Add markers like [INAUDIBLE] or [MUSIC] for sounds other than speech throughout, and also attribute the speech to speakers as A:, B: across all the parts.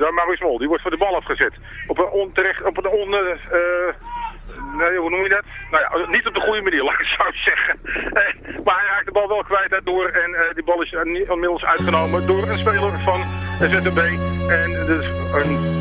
A: daar Maurice Mol. Die wordt voor de bal afgezet. Op een onterecht, op een on... eh, nee, hoe noem je dat? Nou ja, niet op de goede manier, [LAUGHS] laat ik het zo zeggen. Eh, maar hij raakt de bal wel kwijt daardoor. En eh, die bal is inmiddels uitgenomen door een speler van ZTB. En dus een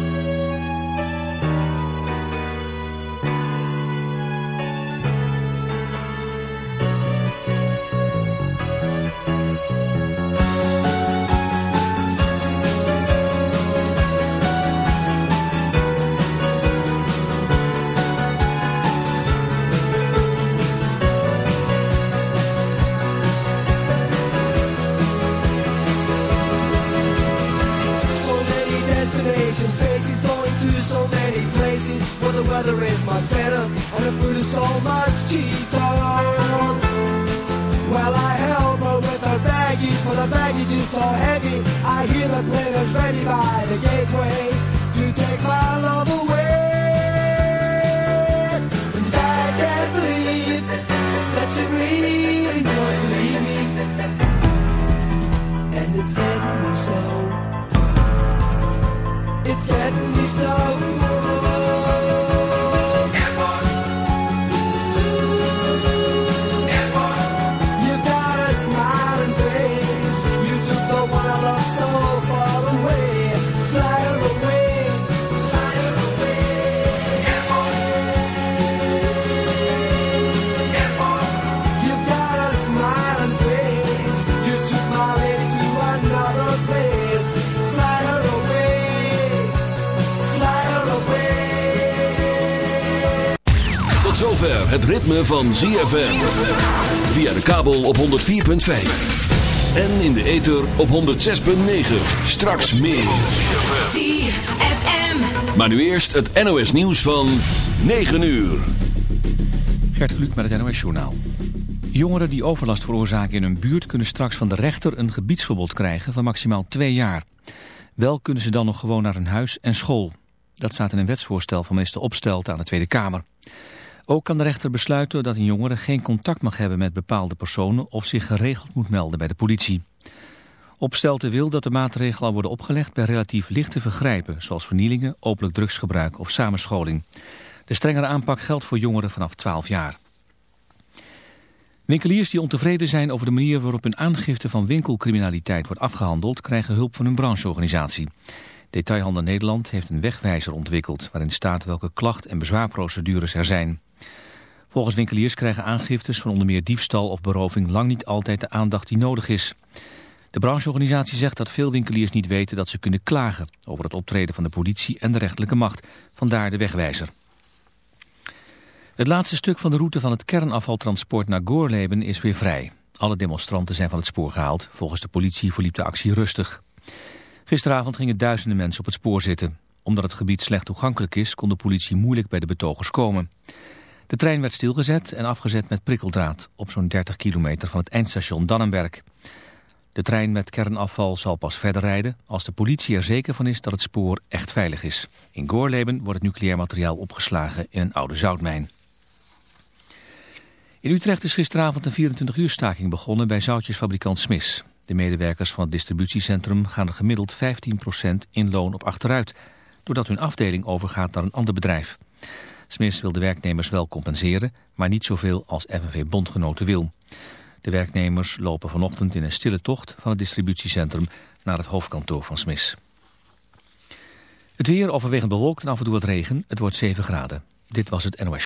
B: het ritme van ZFM. Via de kabel op 104.5. En in de ether op 106.9. Straks meer.
C: ZFM.
B: Maar nu eerst het NOS nieuws van 9 uur.
D: Gert Kluk met het NOS Journaal. Jongeren die overlast veroorzaken in hun buurt kunnen straks van de rechter een gebiedsverbod krijgen van maximaal twee jaar. Wel kunnen ze dan nog gewoon naar hun huis en school. Dat staat in een wetsvoorstel van minister Opstelt aan de Tweede Kamer. Ook kan de rechter besluiten dat een jongere geen contact mag hebben met bepaalde personen of zich geregeld moet melden bij de politie. Opstelten wil dat de maatregelen worden opgelegd bij relatief lichte vergrijpen, zoals vernielingen, openlijk drugsgebruik of samenscholing. De strengere aanpak geldt voor jongeren vanaf 12 jaar. Winkeliers die ontevreden zijn over de manier waarop hun aangifte van winkelcriminaliteit wordt afgehandeld, krijgen hulp van hun brancheorganisatie. Detailhandel Nederland heeft een wegwijzer ontwikkeld waarin staat welke klacht- en bezwaarprocedures er zijn. Volgens winkeliers krijgen aangiftes van onder meer diefstal of beroving lang niet altijd de aandacht die nodig is. De brancheorganisatie zegt dat veel winkeliers niet weten dat ze kunnen klagen over het optreden van de politie en de rechterlijke macht. Vandaar de wegwijzer. Het laatste stuk van de route van het kernafvaltransport naar Goorleben is weer vrij. Alle demonstranten zijn van het spoor gehaald. Volgens de politie verliep de actie rustig. Gisteravond gingen duizenden mensen op het spoor zitten. Omdat het gebied slecht toegankelijk is, kon de politie moeilijk bij de betogers komen. De trein werd stilgezet en afgezet met prikkeldraad op zo'n 30 kilometer van het eindstation Dannenberg. De trein met kernafval zal pas verder rijden als de politie er zeker van is dat het spoor echt veilig is. In Goorleben wordt het nucleair materiaal opgeslagen in een oude zoutmijn. In Utrecht is gisteravond een 24 uur staking begonnen bij zoutjesfabrikant Smis. De medewerkers van het distributiecentrum gaan er gemiddeld 15% in loon op achteruit, doordat hun afdeling overgaat naar een ander bedrijf. Smis wil de werknemers wel compenseren, maar niet zoveel als FNV-bondgenoten wil. De werknemers lopen vanochtend in een stille tocht van het distributiecentrum naar het hoofdkantoor van Smis. Het weer overwegend bewolkt en af en toe wat regen. Het wordt 7 graden. Dit was het NOS.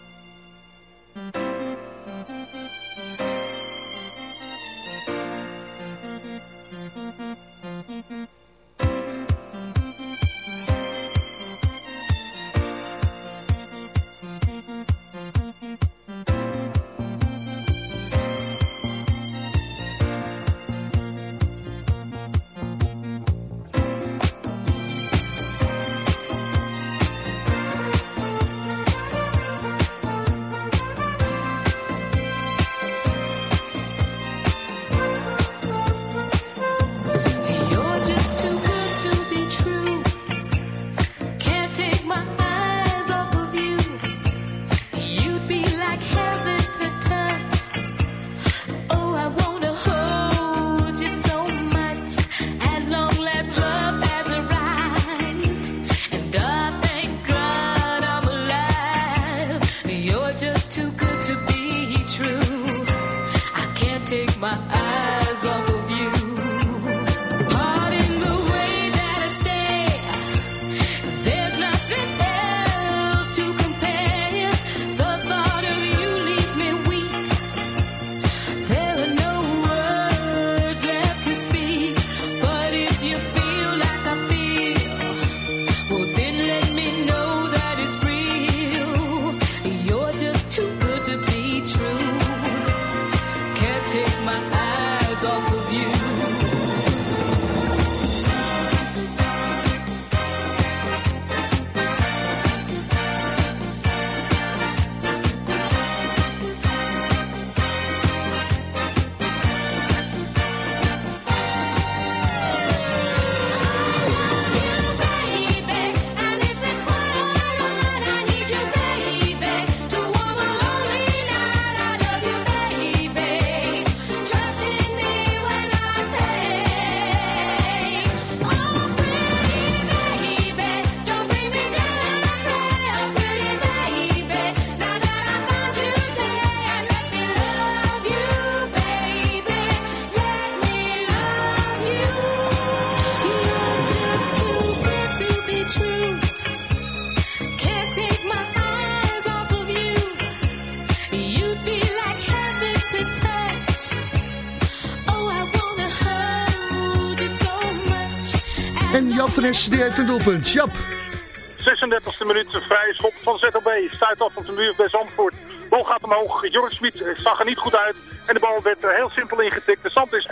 E: Die heeft een doelpunt. Jap.
F: 36e minuut, vrije schop van ZOB. Stuit af op de muur bij Zandvoort. Bal gaat omhoog. Jorrit Smit zag er niet goed uit. En de bal werd eh, heel simpel ingetikt. De stand is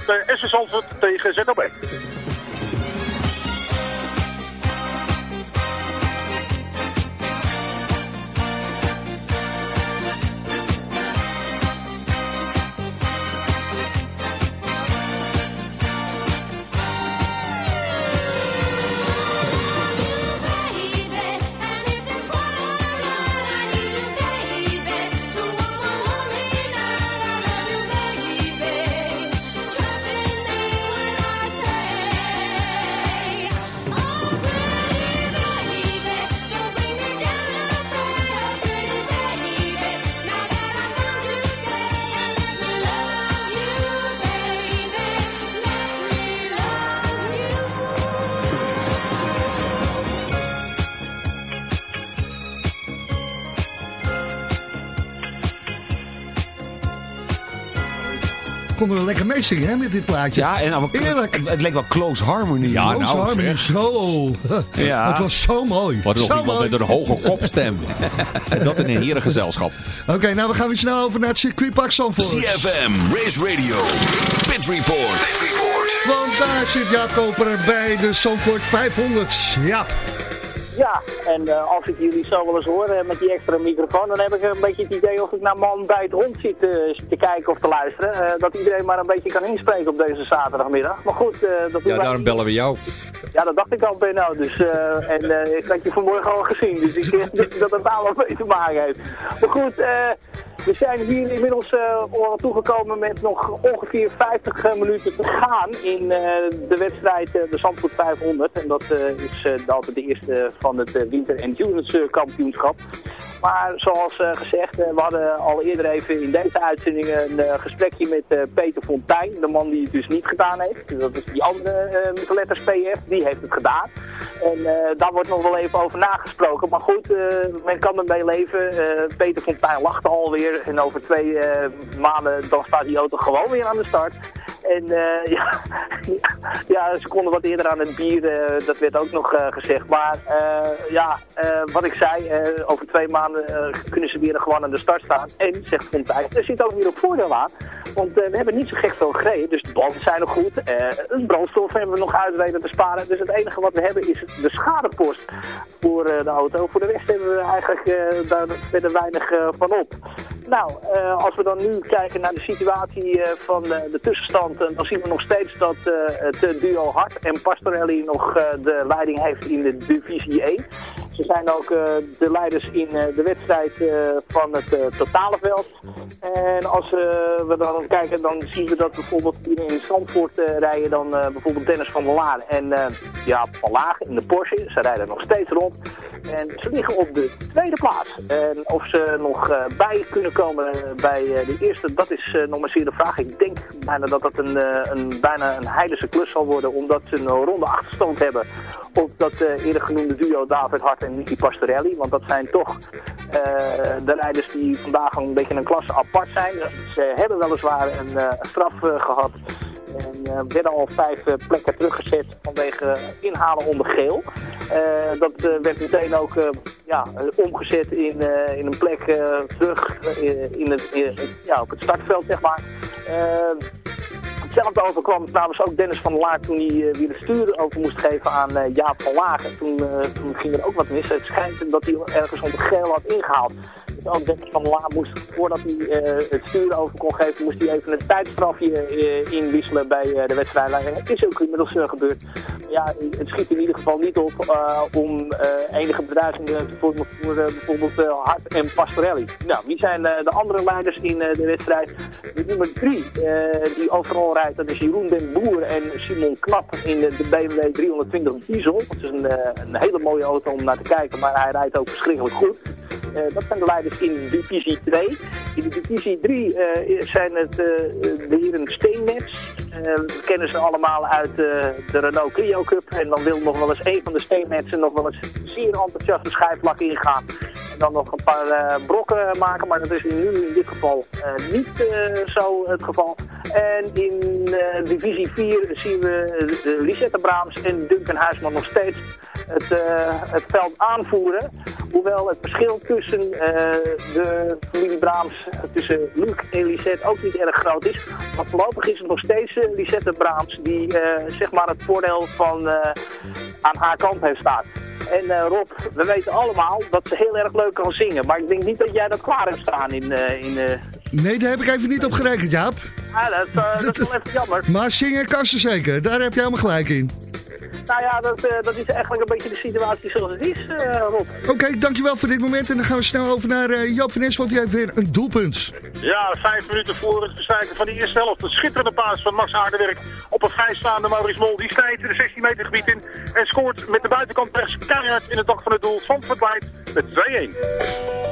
F: 1-1 bij SS Zandvoort tegen ZOB.
E: Konden we lekker meezingen hè, met dit plaatje.
G: Ja, en nou,
E: Heerlijk.
G: Het, het leek wel close harmony.
E: Ja,
G: Close
E: nou,
G: harmony.
E: zeg. Zo. [LAUGHS]
G: Ja.
E: Het was zo mooi.
G: Wat nog iemand
E: mooi.
G: met een hoge kopstem. [LAUGHS] en dat in een herengezelschap.
E: Oké, nou we gaan weer snel over naar het circuitpark Zandvoort.
H: CFM, Race Radio, Pit Report. Pit Report.
E: Want daar zit Jaap Koper bij de Zandvoort 500. Ja.
I: Ja, en eh, als ik jullie zo wel eens hoor eh, met die extra microfoon, dan heb ik een beetje het idee of ik naar man bij het hond zit eh, te kijken of te luisteren. dat iedereen maar een beetje kan inspreken op deze zaterdagmiddag. Maar goed, dat
G: Ja, daarom bellen we jou.
I: Ja, dat dacht ik al, Benno. Dus, en ik had je vanmorgen al gezien, dus ik denk [LAUGHS] dat het daar wel mee te maken heeft. Maar goed, eh, we zijn hier inmiddels eh, al toegekomen met nog ongeveer 50 eh, minuten te gaan in eh, de wedstrijd eh, de Zandvoort 500. En dat eh, is eh, altijd de eerste van het eh, winter- en kampioenschap. Maar zoals eh, gezegd, eh, we hadden al eerder even in deze uitzending een eh, gesprekje met eh, Peter Fontijn. De man die het dus niet gedaan heeft. Dat is die andere eh, met de letters PF, die heeft het gedaan. En eh, daar wordt nog wel even over nagesproken. Maar goed, eh, men kan ermee leven. Eh, Peter Fontijn lacht alweer. En over twee eh, maanden dan staat die auto gewoon weer aan de start. En eh, [LAUGHS] ja, ja, ze konden wat eerder aan het bier, eh, dat werd ook nog gezegd. Maar ja, wat ik zei, over twee maanden kunnen ze weer gewoon aan de start staan. En, zegt Fontijn, er zit ook weer een voordeel aan. Want we hebben niet zo gek veel gereden, dus de banden zijn nog goed. Het brandstof hebben we nog uit te sparen. Dus het enige wat we hebben is de schadepost voor de auto. Voor de rest hebben we eigenlijk daar verder weinig van op. Nou, eh, als we dan nu kijken naar de situatie eh, van eh, de tussenstand, dan zien we nog steeds dat het duo Hart en Pastorelli nog de leiding heeft in de divisie 1. Ze zijn ook eh, de leiders in eh, de wedstrijd eh, van het totale veld. En als we dan kijken, dan zien we dat bijvoorbeeld in Zandvoort rijden dan bijvoorbeeld Dennis van der Laan en ja, Van Laag in de Porsche. Ze rijden nog steeds rond. En ze liggen op de tweede plaats. En of ze nog bij kunnen komen bij de eerste, dat is nog maar zeer de vraag. Ik denk bijna dat dat een, een, bijna een heidense klus zal worden, omdat ze een ronde achterstand hebben op dat eh, eerder genoemde duo David Hart en Nicky Pastorelli. Want dat zijn toch eh, de rijders die vandaag een beetje een klasse apart zijn. Ze hebben weliswaar een eh, straf eh, gehad. En eh, werden al vijf eh, plekken teruggezet vanwege inhalen onder geel. Eh, dat eh, werd meteen ook eh, ja, eh, omgezet in, eh, in een plek eh, terug eh, in het, ja, op het startveld, zeg maar. Hetzelfde overkwam trouwens ook Dennis van Laar toen hij eh, weer het stuur over moest geven aan eh, Jaap van Lagen. Toen, eh, toen ging er ook wat mis. Het schijnt dat hij ergens onder geel had ingehaald. Dus ook Dennis van Laar moest, voordat hij eh, het stuur over kon geven, moest hij even een tijdstrafje eh, inwisselen bij eh, de wedstrijdleider. Het is ook inmiddels gebeurd. Ja, het schiet in ieder geval niet op om enige bedreiging eh, te vormen voor bijvoorbeeld Hart en Pastorelli. Nou, wie zijn de andere leiders in de wedstrijd? De nummer drie, die overal rijdt, dat is Jeroen den Boer en Simon Knap in de, BMW 320 Diesel. Dat is een, een hele mooie auto om naar te kijken, maar hij rijdt ook verschrikkelijk goed. Eh, dat zijn de leiders in divisie 2. In divisie 3 eh, zijn het eh, de heren Steenmets. We kennen ze allemaal uit de Renault Clio Cup. En dan wil nog wel eens een van de Steenmetsen nog wel eens zeer enthousiast de schijfvlak ingaan. En dan nog een paar eh, brokken maken. Maar dat is nu in dit geval niet eh, zo het geval. En in divisie 4 zien we Lisette Braams en Duncan Huisman nog steeds het, het veld aanvoeren. Hoewel het verschil tussen eh, de familie Braams, eh, tussen Luc en Lisette ook niet erg groot is. Maar voorlopig is het nog steeds eh, Lisette Braams die zeg maar het voordeel van aan haar kant heeft staan. En Rob, we weten allemaal dat ze heel erg leuk kan zingen. Maar ik denk niet dat jij dat klaar hebt staan in... in
E: Nee, daar heb ik even niet op gerekend, Jaap.
I: ah, dat, dat is wel even jammer.
E: Maar zingen kan ze zeker. Daar heb je helemaal gelijk in.
I: Nou ja, dat, eh, dat is eigenlijk een beetje de situatie zoals het is, eh, Rob.
E: Oké, dankjewel voor dit moment. En dan gaan we snel over naar eh, Joop van Nes, want die heeft weer een doelpunt.
F: Ja, vijf minuten voor het bestrijken van de eerste helft. Een schitterende paas van Max Aardenwerk op een vrijstaande Maurice Mol. Die snijdt de 16 meter gebied in en scoort met de buitenkant rechts keihard in het dak van het doel. Van Verdwijt met 2-1.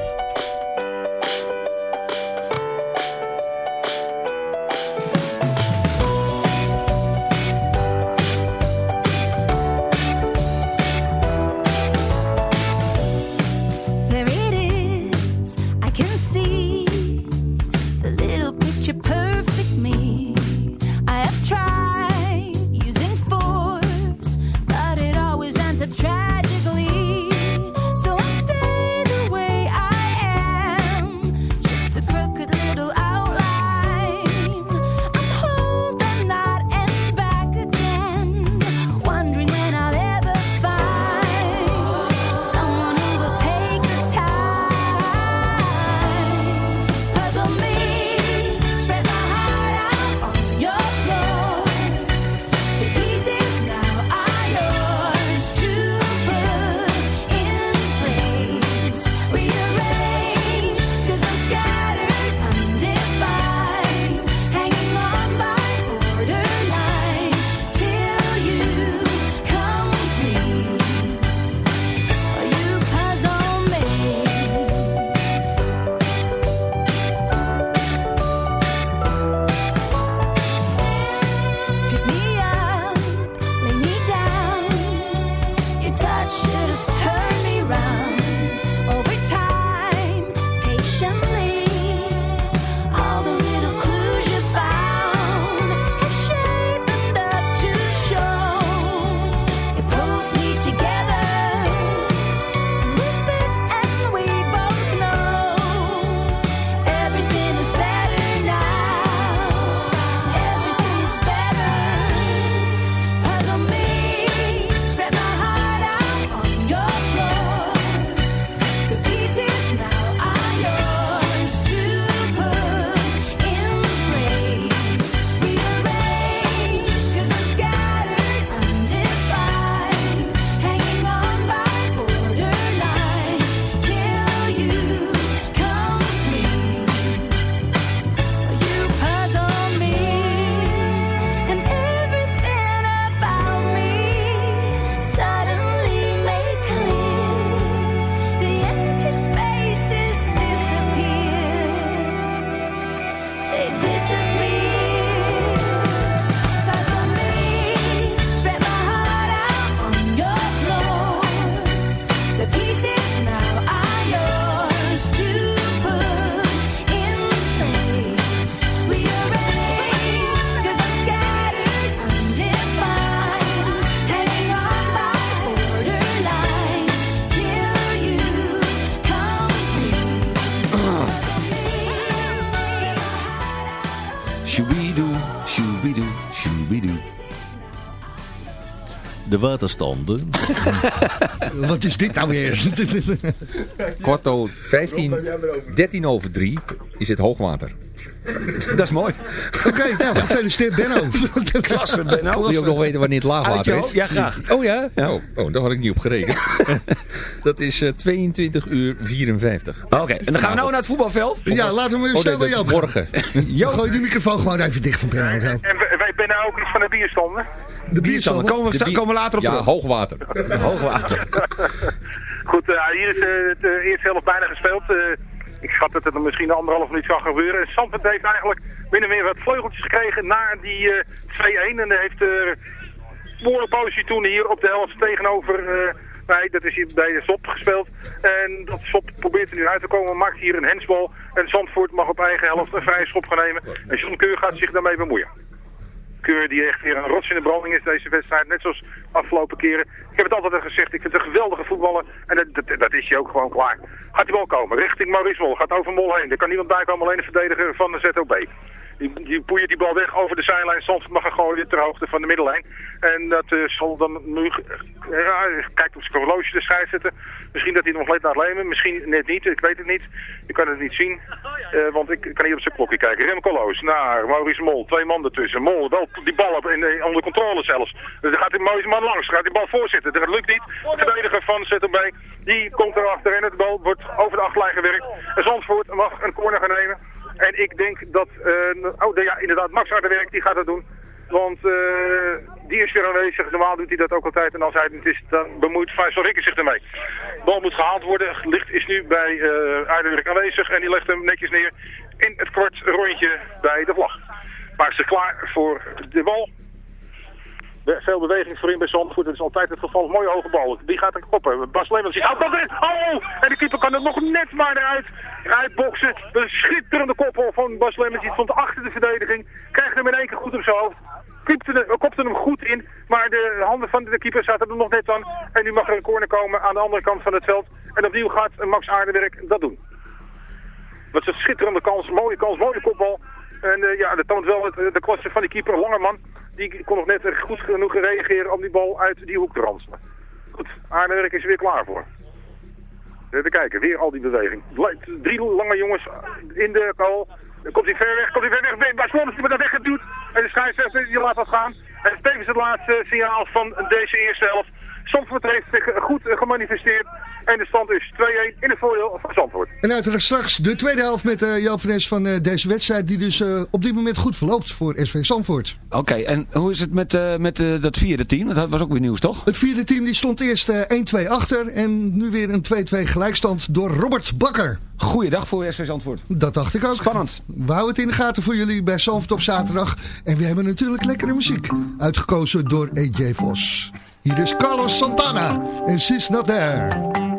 G: De waterstanden. [LAUGHS]
E: Wat is dit nou weer?
J: Korto, 15, 13 over 3 is het hoogwater. [LAUGHS] Dat is mooi.
E: Oké, nou, gefeliciteerd Benno. [LAUGHS]
J: Klasse, Benno. Wil je ook nog weten wanneer het laagwater is?
E: hoofd? Ja, graag.
J: Oh ja? Oh, oh, daar had ik niet op gerekend. dat is eh, 22 uur 54.
G: Oké, en dan gaan we nou naar het voetbalveld.
E: Ja, laten we hem
J: Oh, nee, is morgen.
E: Gooi die microfoon gewoon even dicht van Benno.
F: En wij binnen ook iets van de bierstanden.
E: De bierstanden.
G: Komen we,
J: De
G: sta-
J: bier-
G: komen we later op
J: Ja,
G: terug.
J: hoogwater. [LAUGHS]
G: Hoogwater. [LAUGHS]
F: Goed, eh, hier is eh, de eerste helft bijna gespeeld. Eh, ik schat dat het er misschien een anderhalf minuut kan gebeuren. En Zandvoort heeft eigenlijk binnen weer wat vleugeltjes gekregen na die eh 2-1. En heeft uh, positie toen hier op de helft tegenover... eh Nee, dat is hier bij de Sop gespeeld. En dat Sop probeert er nu uit te komen, maakt hier een hensbal. En Zandvoort mag op eigen helft een vrije schop gaan nemen. En John Keur gaat zich daarmee bemoeien. Keur die echt weer een rots in de branding is deze wedstrijd. Net zoals afgelopen keren. Ik heb het altijd al gezegd. Ik vind het een geweldige voetballer. En dat, dat, is hij ook gewoon klaar. Gaat hij wel komen. Richting Maurice Mol. Gaat over Mol heen. Er kan niemand bij komen. Alleen de verdediger van de ZOB. Die, die poeiert die bal weg over de zijlijn. Soms mag gooien ter hoogte van de middellijn. En dat eh, zal dan nu... eh, ja, kijkt op zijn horloge de scheidsrechter. Misschien dat hij nog let laat lemen. Misschien net niet. Ik weet het niet. Je kan het niet zien. Eh, want ik kan niet op zijn klokje kijken. Remco Loos naar Maurice Mol. Twee man ertussen. Mol wel die bal op, in, onder controle zelfs. Dus dan gaat die Maurice man langs. Gaat die bal voorzitten. Dat lukt niet. De verdediger van ZOB. Die komt erachter en het bal wordt over de achterlijn gewerkt. En Zandvoort mag een corner gaan nemen. En ik denk dat, eh, oh ja, inderdaad, Max Harderwerk die gaat dat doen. Want eh, die is weer aanwezig. Normaal doet hij dat ook altijd. En als hij het niet is, dan bemoeit Faisal Rikker zich ermee. Bal moet gehaald worden. Licht is nu bij uh, Harderwerk aanwezig. En die legt hem netjes neer in het kwart rondje bij de vlag. Maakt zich klaar voor de bal. Veel beweging voorin bij Zandvoort. Dat is altijd het geval. Mooie hoge bal. Die gaat er koppen. Bas ziet. Oh, dat. Oh! En de keeper kan er nog net maar eruit. Uitboksen. Een schitterende koppel van Bas Lemmens. Die stond achter de verdediging. Krijgt hem in één keer goed op zijn hoofd. De- kopte hem goed in. Maar de handen van de keeper zaten er nog net aan. En nu mag er een corner komen aan de andere kant van het veld. En opnieuw gaat Max Aardewerk dat doen. Dat is een schitterende kans. Mooie kans. Mooie kopbal. En eh, ja, dat toont wel eh, de klasse van die keeper, Langerman. Die kon nog net goed genoeg reageren om die bal uit die hoek te ranselen. Goed, Aardewerk is er weer klaar voor. Even kijken, weer al die beweging. Drie lange jongens in de goal. Dan komt hij ver weg, komt hij ver weg. Lommers die wordt dat weggeduwd. En de scheidsrechter die laat dat gaan. En tevens het laatste signaal van deze eerste helft. Zandvoort heeft zich goed eh, gemanifesteerd. En de stand is 2-1 in het voordeel van Zandvoort.
E: En uiteraard straks de tweede helft met uh, van Es van uh, deze wedstrijd... die dus uh, op dit moment goed verloopt voor SV Zandvoort.
G: Oké, okay, en hoe is het met, uh, met uh, dat vierde team? Dat was ook weer nieuws, toch?
E: Het vierde team die stond eerst uh, 1-2 achter... en nu weer een 2-2 gelijkstand door Robert Bakker.
G: Goeiedag voor SV Zandvoort.
E: Dat dacht ik ook.
G: Spannend.
E: We houden het in de gaten voor jullie bij Zandvoort op zaterdag. En we hebben natuurlijk lekkere muziek. Uitgekozen door AJ Vos.
K: Hier is Carlos Santana en She's Not There.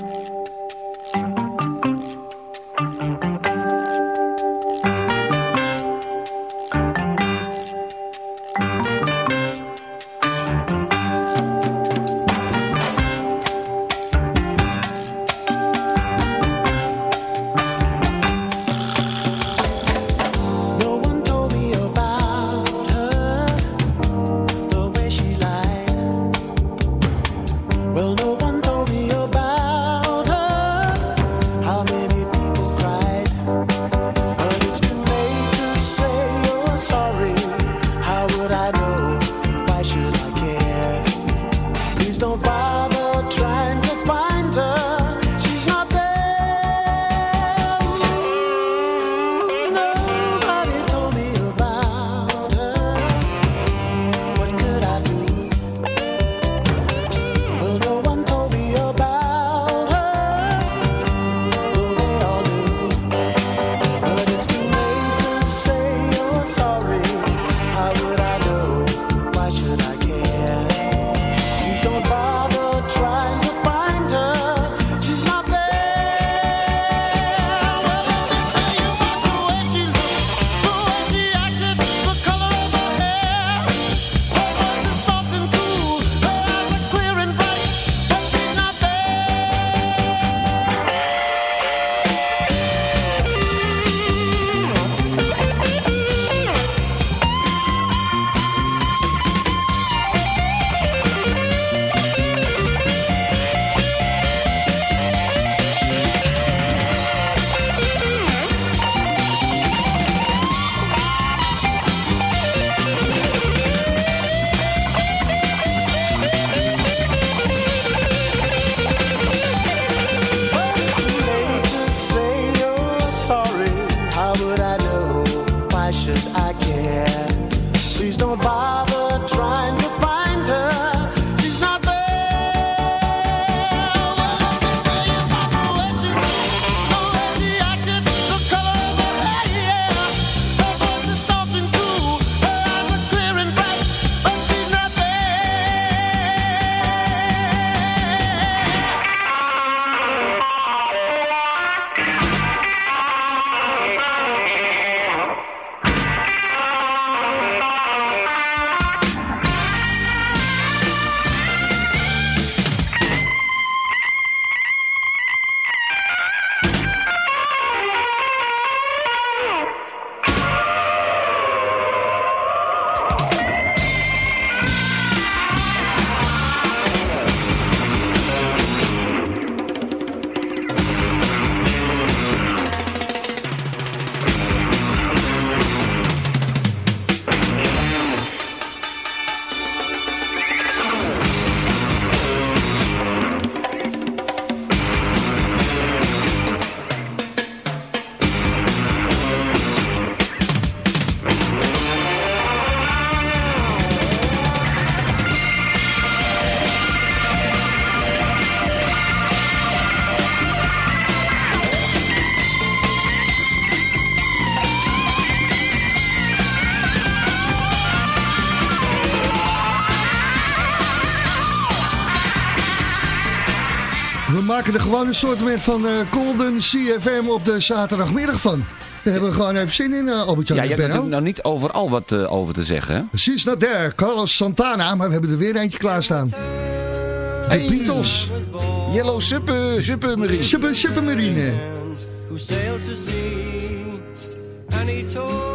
K: maken er gewoon een soort van uh, Golden CFM op de zaterdagmiddag van. Daar hebben we gewoon even zin in, uh, Albert-Jan
E: Ja, je hebt natuurlijk nou niet overal wat eh, over te zeggen. Hè?
K: Precies, nou Dirk, Carlos Santana, maar we hebben er weer eentje klaarstaan. Hey. Beatles.
E: Yellow Super, Marine.
K: Super, Marine.
L: Who sailed to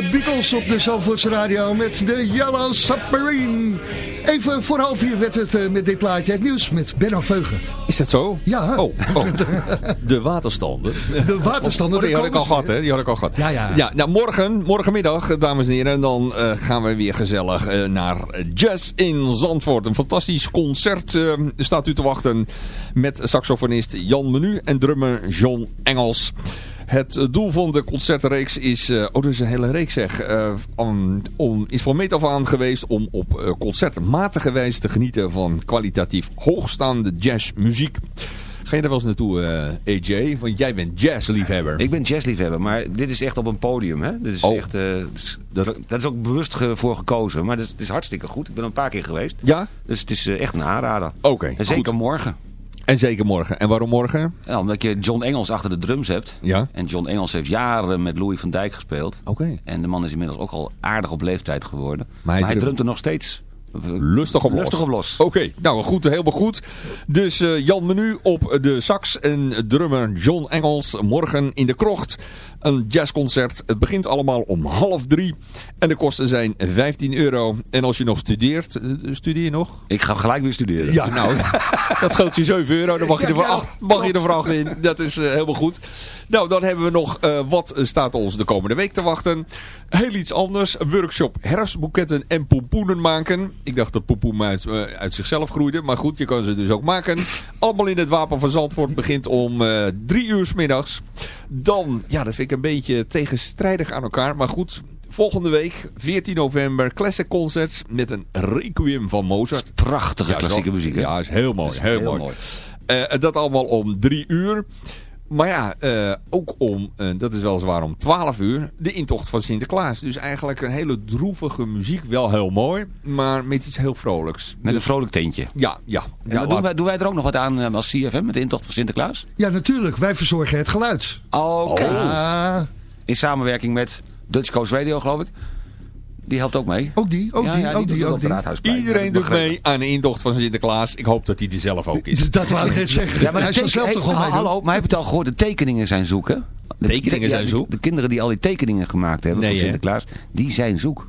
E: de Beatles op de Zandvoorts Radio met de Yellow Submarine. Even voor half vier werd het eh, met dit plaatje het nieuws met Benno Veugen.
J: Is dat zo?
E: Ja.
J: Oh, oh. de waterstanden.
E: De waterstanden.
J: Oh, die had ik al gehad, hè? Die had ik al gehad.
E: Ja, ja.
J: Ja, nou, morgen, morgenmiddag, dames en heren, dan eh, gaan we weer gezellig eh, naar Jazz in Zandvoort. Een fantastisch concert staat u te wachten met saxofonist Jan Menu en drummer John Engels. Het eh, doel van de concertenreeks is, eh, oh dat is een hele reeks zeg, eh, om, om, is van meet af aan geweest om op concertmatige wijze te genieten van kwalitatief hoogstaande jazzmuziek. Ga je daar wel eens naartoe, AJ? Want jij bent jazzliefhebber.
K: Ik ben jazzliefhebber, maar dit is echt op een podium. Hè? Dit is
J: Oh.
K: echt, eh, dat, is, dat is ook bewust ge- voor gekozen. Maar dat is, het is hartstikke goed. Ik ben er een paar keer geweest.
J: Ja?
K: Dus het is echt een aanrader.
J: Oké,
K: En zeker
J: goed.
K: morgen.
J: En zeker morgen. En waarom morgen?
K: Ja, omdat je John Engels achter de drums hebt.
J: Ja.
K: En John Engels heeft jaren met Louis van Dijk gespeeld.
J: Oké.
K: En de man is inmiddels ook al aardig op leeftijd geworden.
J: Maar
K: Maar
J: hij drumt-
K: drumt er nog steeds.
J: Lustig op los.
K: Lustig op los.
J: Oké, nou goed, helemaal goed. Dus eh, Jan Menu op de sax en drummer John Engels morgen in de krocht. Een jazzconcert. Het begint allemaal om half drie. En de kosten zijn 15 euro. En als je nog studeert, eh, studeer je nog?
K: Ik ga gelijk weer studeren.
J: Ja, nou, [LAUGHS] dat scheelt je 7 euro. Dan mag je er voor 8, mag je er voor 8 in. Dat is eh, helemaal goed. Nou, dan hebben we nog, eh, wat staat ons de komende week te wachten? Heel iets anders. Workshop herfstboeketten en pompoenen maken. Ik dacht dat pompoen uit, uit zichzelf groeide. Maar goed, je kan ze dus ook maken. Allemaal in het Wapen van Zandvoort. Begint om 3 uur 's middags. Dan, ja, dat vind ik een beetje tegenstrijdig aan elkaar. Maar goed, volgende week, 14 november, Classic Concerts met een requiem van Mozart.
K: Prachtige
J: Ja,
K: klassieke muziek. Hè?
J: Ja, is heel mooi.
K: is
J: heel,
K: heel
J: mooi.
K: mooi.
J: Eh, dat allemaal om drie uur. Maar ja, eh, ook om, eh, dat is weliswaar om 12 uur, de intocht van Sinterklaas. Dus eigenlijk een hele droevige muziek, wel heel mooi, maar met iets heel vrolijks.
K: Met een vrolijk tintje.
J: Ja, ja.
K: Ja, doen,
J: laat-
K: wij, doen wij er ook nog wat aan eh, als CFM met de intocht van Sinterklaas?
E: Ja, natuurlijk. Wij verzorgen het geluid.
K: Oké.
E: Ah,
K: In samenwerking met Dutch Coast Radio, geloof ik. Die helpt ook mee.
E: ook die, ook
K: Ja,
E: die,
K: ja,
E: ook
K: doet
E: die, ook die.
J: Iedereen doet mee aan de intocht van Sinterklaas. Ik hoop dat hij er zelf ook is. [LAUGHS]
E: Dat wou ik net zeggen.
K: Ja, maar
E: hij zal zelf toch wel
K: hey,
E: mee doen.
K: Hallo, maar heb je het al gehoord? De tekeningen zijn zoek, hè? De
J: Tekeningen zijn zoek?
K: De, kinderen die al die tekeningen gemaakt hebben
J: hè?
K: Sinterklaas, die zijn zoek.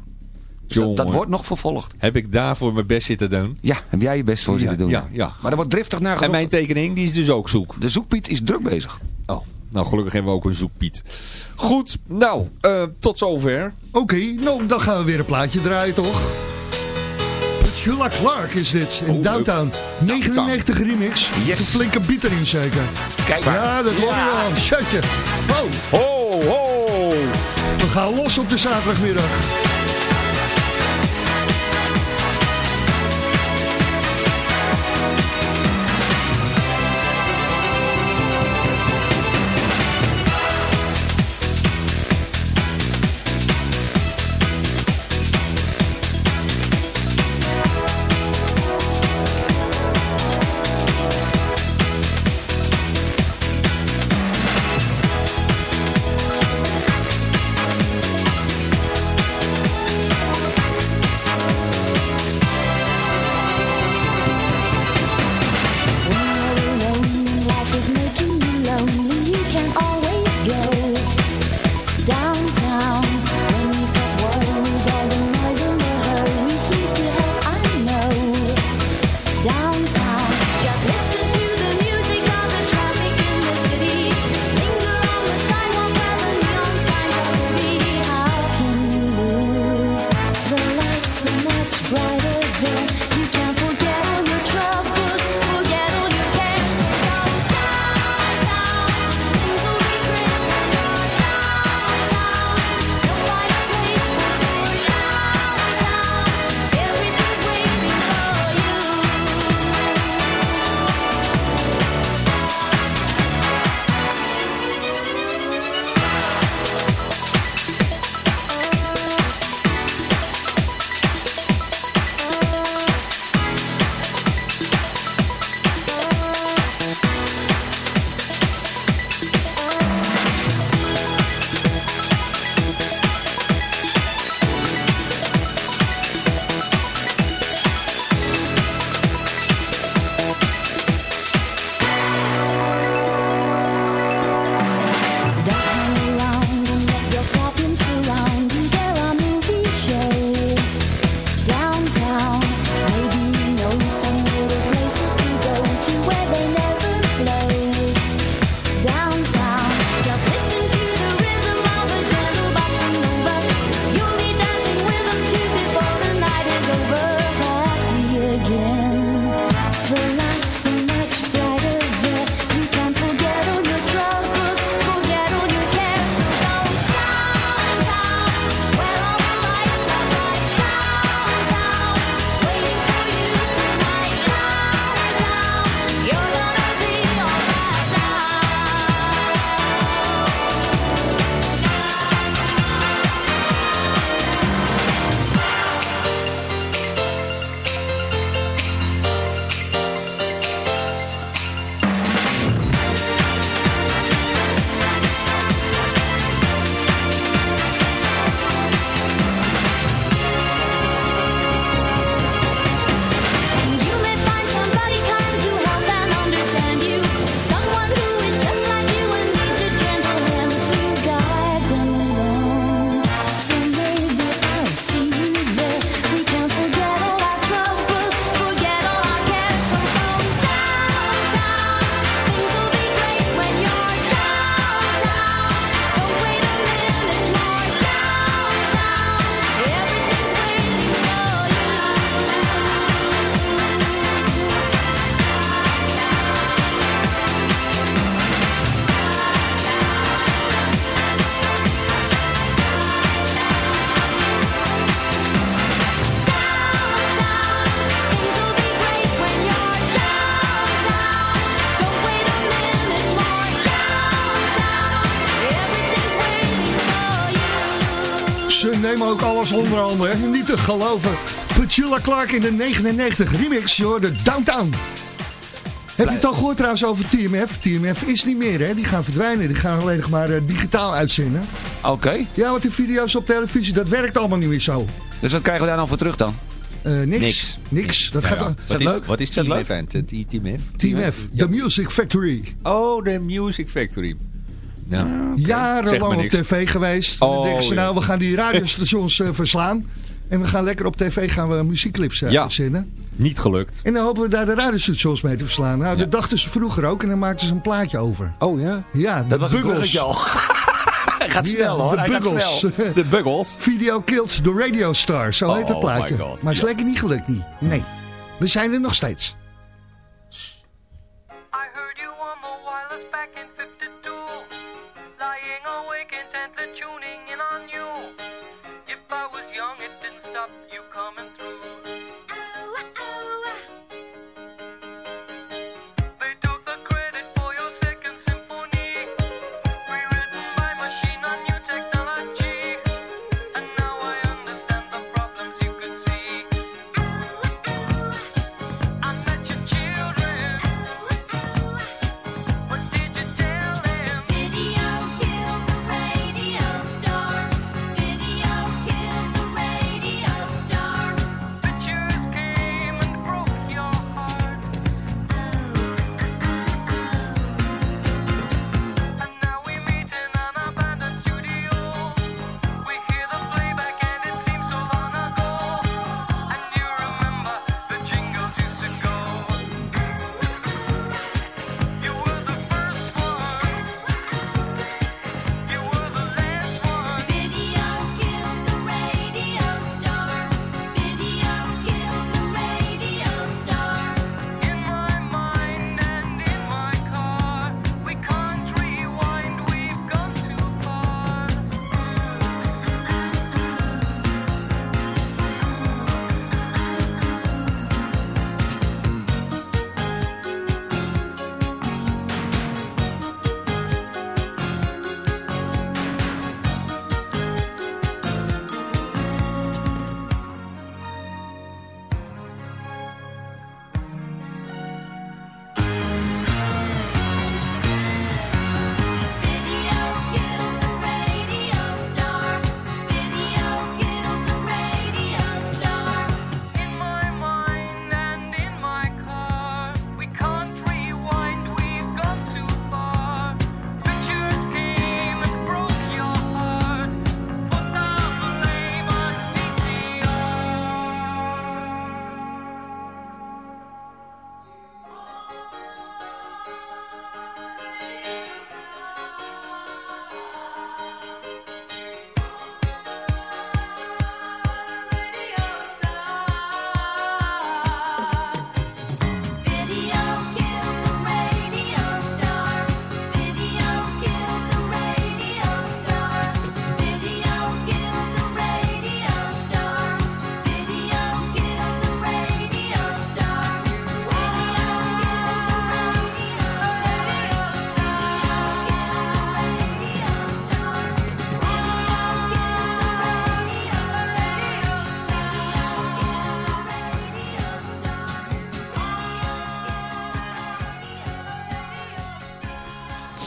K: Dus dat, wordt nog vervolgd.
J: Heb ik daarvoor mijn best zitten doen?
K: Ja, heb jij je best voor
J: Ja,
K: zitten doen.
J: ja, ja.
K: Maar er wordt driftig naar
J: En mijn tekening, die is dus ook zoek.
K: De zoekpiet is druk bezig.
J: Oh, nou gelukkig hebben we ook een zoekpiet. Goed, nou, eh, tot zover.
E: Oké, nou dan gaan we weer een plaatje draaien toch? Petula Clark is dit, in
J: Oh,
E: Downtown. 99 remix.
K: Yes.
E: Een flinke beat erin zeker.
K: Kijk maar.
E: Ja, dat hoor je wel. Shutje. Wow.
J: Ho, ho!
E: We gaan los op de zaterdagmiddag. Ze nemen ook alles onder handen, hè? niet te geloven. Petula Clark in de 99 remix, joh, de Downtown. Heb je het al gehoord trouwens over TMF? TMF is niet meer, hè? Die gaan verdwijnen. Die gaan alleen nog maar eh, digitaal uitzenden.
K: Oké.
E: Ja, want die video's op televisie, dat werkt allemaal niet meer zo.
K: Dus wat krijgen we daar dan voor terug dan?
E: Eh, niks.
K: Niks.
E: Niks. Dat
J: Ja,
E: gaat
J: ja.
K: dat
J: is,
K: leuk?
J: Wat is
K: dat
J: Team
K: leuk?
J: Event? Het ITMF?
E: Team F, The Music Factory.
J: Oh, de Music Factory. Zeg maar
E: Jarenlang op tv geweest. En dan
J: Oh,
E: denken ze,
J: ja.
E: nou, we gaan die radiostations eh, verslaan. En we gaan lekker op tv gaan we muziekclips uh,
J: Ja.
E: uitzenden.
J: Niet gelukt.
E: En dan hopen we daar de radiostations mee te verslaan. Nou, dat dachten ze vroeger ook. En dan maakten ze een plaatje over.
J: Oh ja?
E: Ja, de
K: Dat was een
E: Buggles.
K: al. [LAUGHS] Hij gaat snel
E: Ja,
K: hoor,
E: de Buggles.
K: snel.
J: De Buggles. [LAUGHS]
E: Video Killed the Radio Star, zo
J: Oh,
E: heet het
J: oh
E: plaatje.
J: my God.
E: Maar is lekker niet gelukt niet. Nee, we zijn er nog steeds.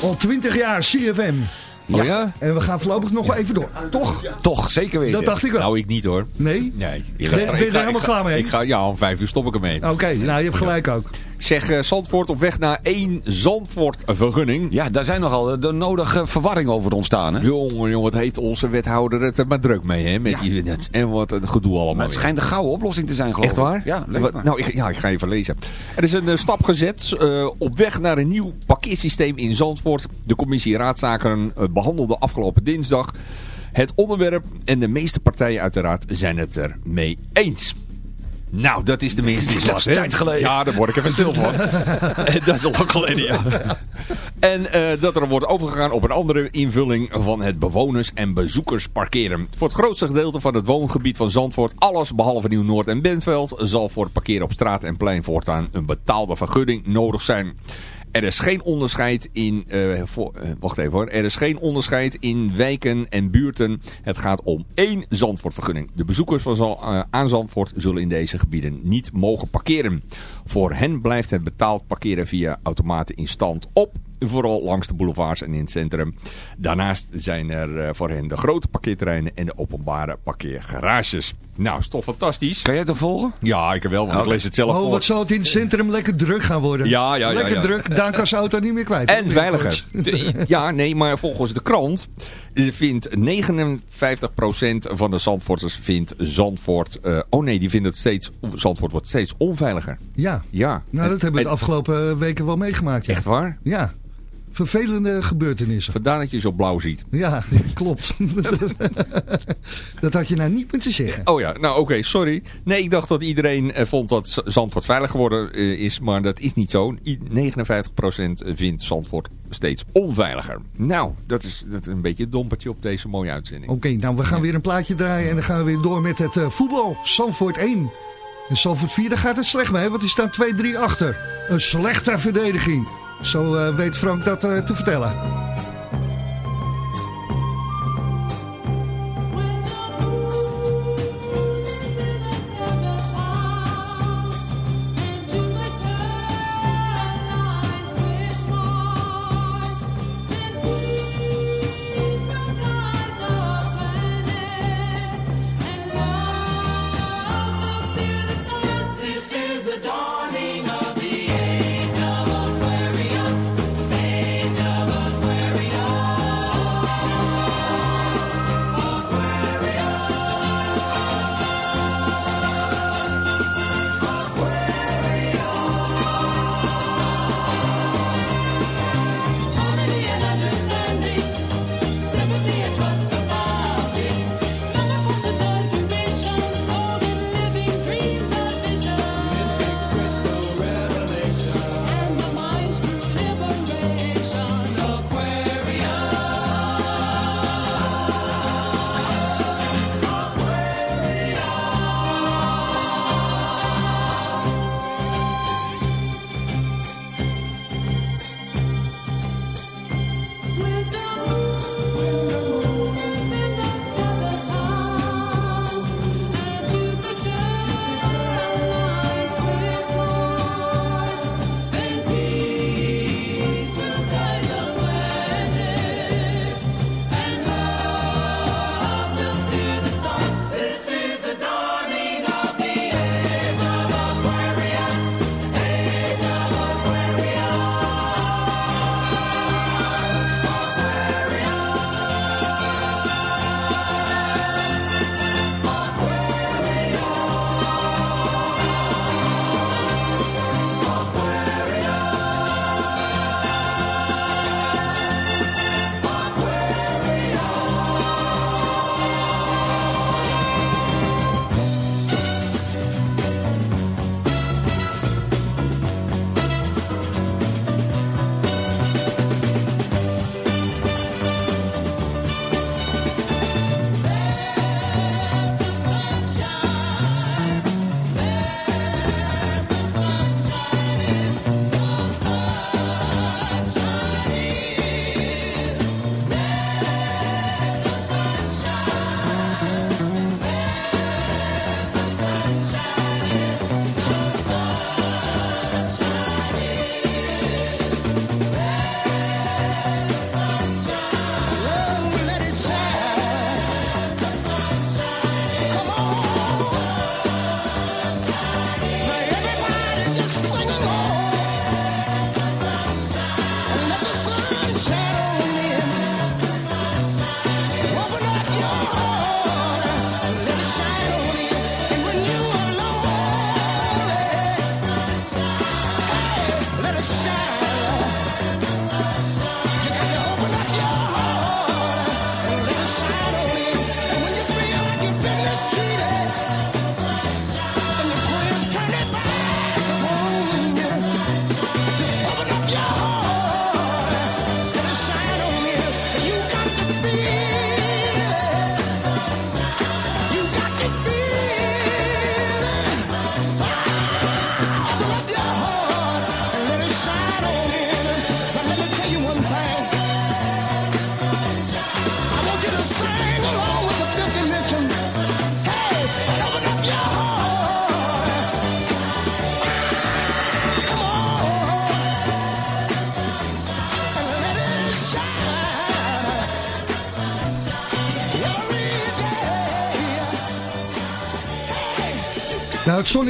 E: Al 20 jaar CFM.
J: Oh ja?
E: En we gaan voorlopig nog wel even door. Toch?
K: Toch, zeker weten.
E: Dat dacht ik wel.
J: Nou, ik niet hoor.
E: Nee?
J: Nee.
E: Ben- ben je er
J: ik
E: helemaal
J: ik
E: klaar mee?
J: Ik ga, ja, om vijf uur stop ik ermee.
E: Oké, nou je hebt gelijk ook.
J: Zeg, eh, Zandvoort op weg naar één Zandvoort-vergunning.
K: Ja, daar zijn nogal de, de nodige verwarring over ontstaan. Hè?
J: Jongen, jongen, wat heeft onze wethouder het er maar druk mee, hè? Met die, net- en wat een gedoe allemaal.
K: Maar het schijnt een gouden oplossing te zijn, geloof
J: Echt
K: ik.
J: waar?
K: Ja, maar.
J: Nou, ik, ja, ik ga even lezen. Er is een eh, stap gezet eh, op weg naar een nieuw parkeersysteem in Zandvoort. De commissie Raadzaken eh, behandelde afgelopen dinsdag het onderwerp. En de meeste partijen uiteraard zijn het er mee eens. Nou, dat is tenminste iets
K: Dat
J: wat,
K: is
J: hè?
K: tijd geleden.
J: Ja, daar word ik even stil van. [LAUGHS] [LAUGHS] dat is al lang geleden, ja. En eh, dat er wordt overgegaan op een andere invulling van het bewoners- en bezoekersparkeren. Voor het grootste gedeelte van het woongebied van Zandvoort, alles behalve Nieuw-Noord en Benveld, zal voor het parkeren op straat en plein voortaan een betaalde vergunning nodig zijn. Er is geen onderscheid in, eh, eh, wacht even hoor, er is geen onderscheid in wijken en buurten. Het gaat om één Zandvoortvergunning. De bezoekers van eh, aan Zandvoort zullen in deze gebieden niet mogen parkeren. Voor hen blijft het betaald parkeren via automaten in stand op. Vooral langs de boulevards en in het centrum. Daarnaast zijn er eh, voor hen de grote parkeerterreinen en de openbare parkeergarages. Nou, is toch fantastisch.
K: Kan jij dat volgen?
J: Ja, ik wel, want ik lees het zelf
E: Oh,
J: voor.
E: wat zal het in het centrum lekker druk gaan worden.
J: Ja, ja, ja,
E: Lekker
J: ja.
E: druk, daar kan zijn auto niet meer kwijt.
J: En veiliger. De- ja, nee, maar volgens de krant vindt 59% van de Zandvoorters vindt Zandvoort... eh, oh nee, die vinden het steeds... Zandvoort wordt steeds onveiliger.
E: Ja,
J: Ja.
E: nou dat hebben we de
J: En-
E: afgelopen weken wel meegemaakt. Ja.
J: Echt waar?
E: Ja, vervelende gebeurtenissen.
J: Vandaar dat je zo blauw ziet.
E: Ja, [LAUGHS] klopt. [LAUGHS] dat had je nou niet moeten zeggen.
J: Oh ja, nou oké, sorry. Nee, ik dacht dat iedereen eh, vond dat Zandvoort veilig geworden eh, is, maar dat is niet zo. I- 59% vindt Zandvoort steeds onveiliger. Nou, dat is, dat een beetje een dompertje op deze mooie uitzending.
E: Oké, nou we gaan weer een plaatje draaien en dan gaan we weer door met het eh, voetbal. Sanford 1. En Sanford 4, daar gaat het slecht mee, want die staan 2-3 achter. Een slechte verdediging. Zo eh, weet Frank dat eh, te vertellen.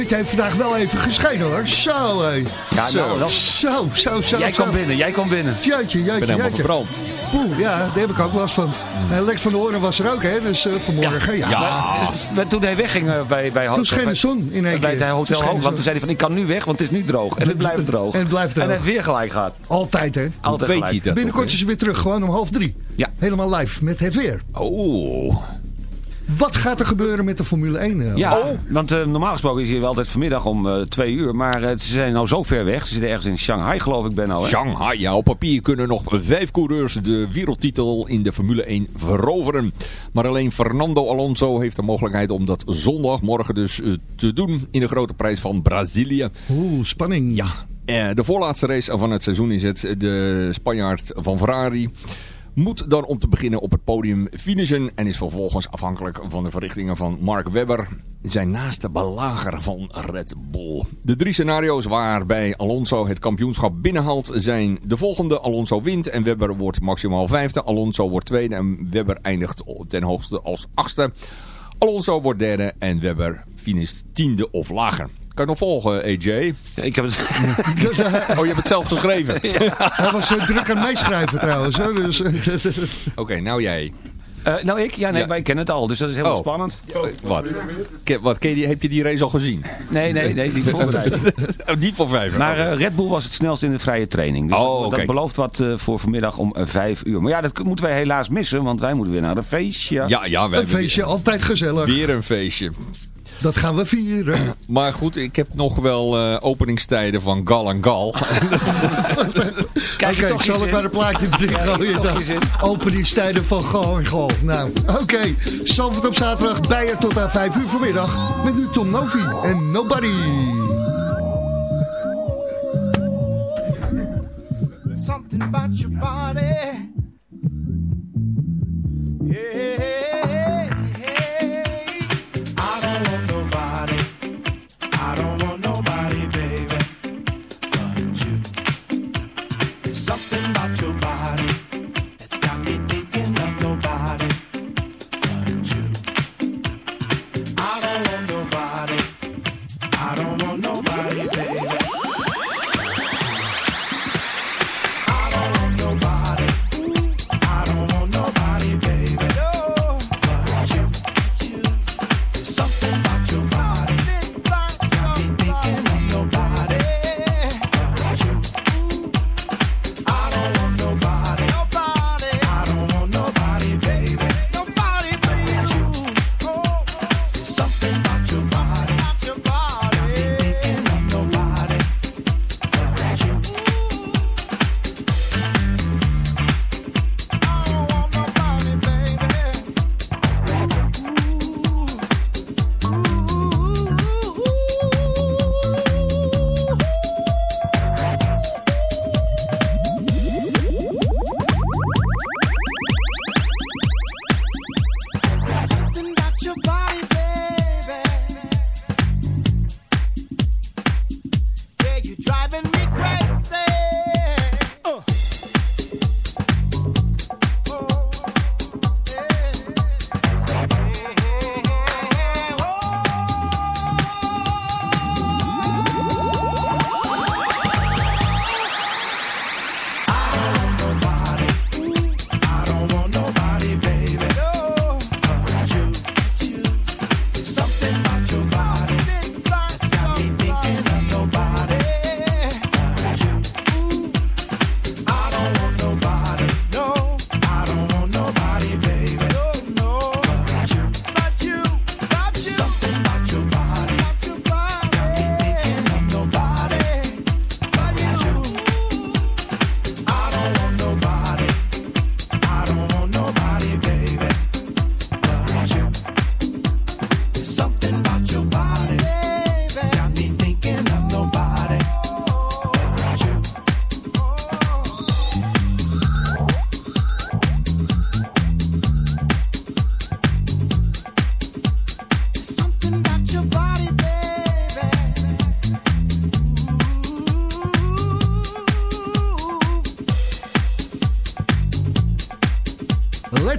E: Zonnetje heeft vandaag wel even geschenen hoor. Zo, hé.
K: Ja, nou, dat-
E: Zo, zo, zo.
K: Jij
E: zo.
K: kwam binnen, jij kwam binnen.
E: Jeetje, jeetje,
J: Ik ben helemaal verbrand.
E: Poeh, ja, daar heb ik ook last van. En Lex van de Hoorn was er ook, hè, dus eh, vanmorgen. Ja.
K: Maar, maar toen hij wegging eh, bij, bij,
E: Toen scheen de zon in één
K: bij
E: keer.
K: het
E: Toen
K: Hotel Hoogland. Toen zei hij van, ik kan nu weg, want het is nu droog. En het blijft droog.
E: En het blijft droog.
K: En hij heeft weer gelijk gehad.
E: Altijd, hè.
K: Altijd
J: weet
K: gelijk.
J: hij dat
E: Binnenkort is ze weer terug, gewoon om half drie.
K: Ja.
E: Helemaal live met het weer.
J: Oh.
E: Wat gaat er gebeuren met de Formule 1? eh?
K: Ja, want eh, normaal gesproken is hier wel altijd vanmiddag om eh, twee uur. Maar eh, ze zijn nou zo ver weg. Ze zitten ergens in Shanghai, geloof ik, ben nou. Hè?
J: Shanghai, ja, op papier kunnen nog vijf coureurs de wereldtitel in de Formule 1 veroveren. Maar alleen Fernando Alonso heeft de mogelijkheid om dat zondag, morgen dus, te doen in de grote prijs van Brazilië.
E: Oeh, spanning.
J: Ja, eh, de voorlaatste race van het seizoen is het. De Spanjaard van Ferrari moet dan om te beginnen op het podium finishen. En is vervolgens afhankelijk van de verrichtingen van Mark Webber. Zijn naaste belager van Red Bull. De drie scenario's waarbij Alonso het kampioenschap binnenhaalt zijn de volgende. Alonso wint en Webber wordt maximaal vijfde. Alonso wordt tweede en Webber eindigt ten hoogste als achtste. Alonso wordt derde en Webber finisht tiende of lager. Kan je nog volgen, AJ?
K: Ik heb het... [LAUGHS]
J: Oh, je hebt het zelf geschreven. [LAUGHS]
E: Hij was zo druk aan meeschrijven trouwens. Hè, dus, [LAUGHS]
J: Oké, nou jij.
K: Eh, nou, ik? Ja, nee,
J: Ja.
K: wij kennen het al. Dus dat is heel
J: Oh.
K: spannend.
J: Wat? Ke- wat ken je, die- heb je die race al gezien?
K: Nee, nee, nee, niet voorbereid.
J: Oh, niet voor vijf.
K: Maar eh, Red Bull was het snelst in de vrije training. Dus
J: Oh,
K: dat belooft wat eh, voor vanmiddag om eh, vijf uur. Maar ja, dat moeten wij helaas missen, want wij moeten weer naar een feestje.
J: ja, ja, wij
E: een feestje, altijd gezellig.
J: Weer een feestje.
E: Dat gaan we vieren. [CLEARS THROAT]
J: Maar goed, ik heb nog wel eh, openingstijden van Gal en Gal. [LAUGHS]
K: Kijk,
E: Oké,
K: toch
E: zal
K: eens
E: ik
K: in.
E: maar een plaatje erin gooien. Openingstijden van Gal en Gal. Nou, oké. Zandvoort op zaterdag bij je tot aan 5 uur vanmiddag. Met nu Tom Novi en Nobody.
A: something about your body. Hey,